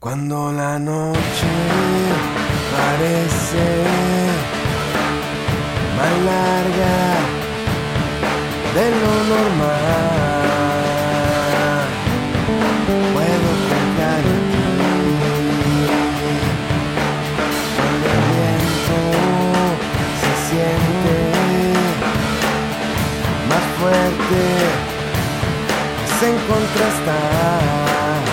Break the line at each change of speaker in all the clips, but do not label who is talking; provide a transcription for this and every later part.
Cuando la noche parece más larga de lo normal, puedo confiar en ti. Cuando el viento se siente más fuerte, se contrastar.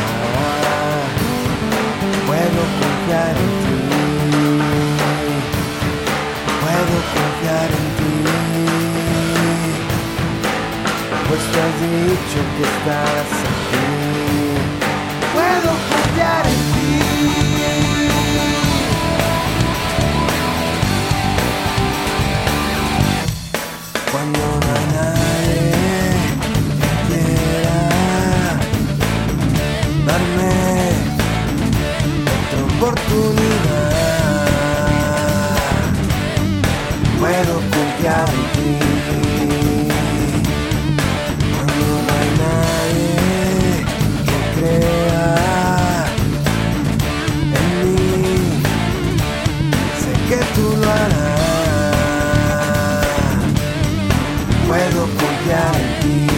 dicho que estabas aquí. Puedo confiar en ti. Cuando no hay nadie quiera darme otra oportunidad, puedo confiar en ti. you.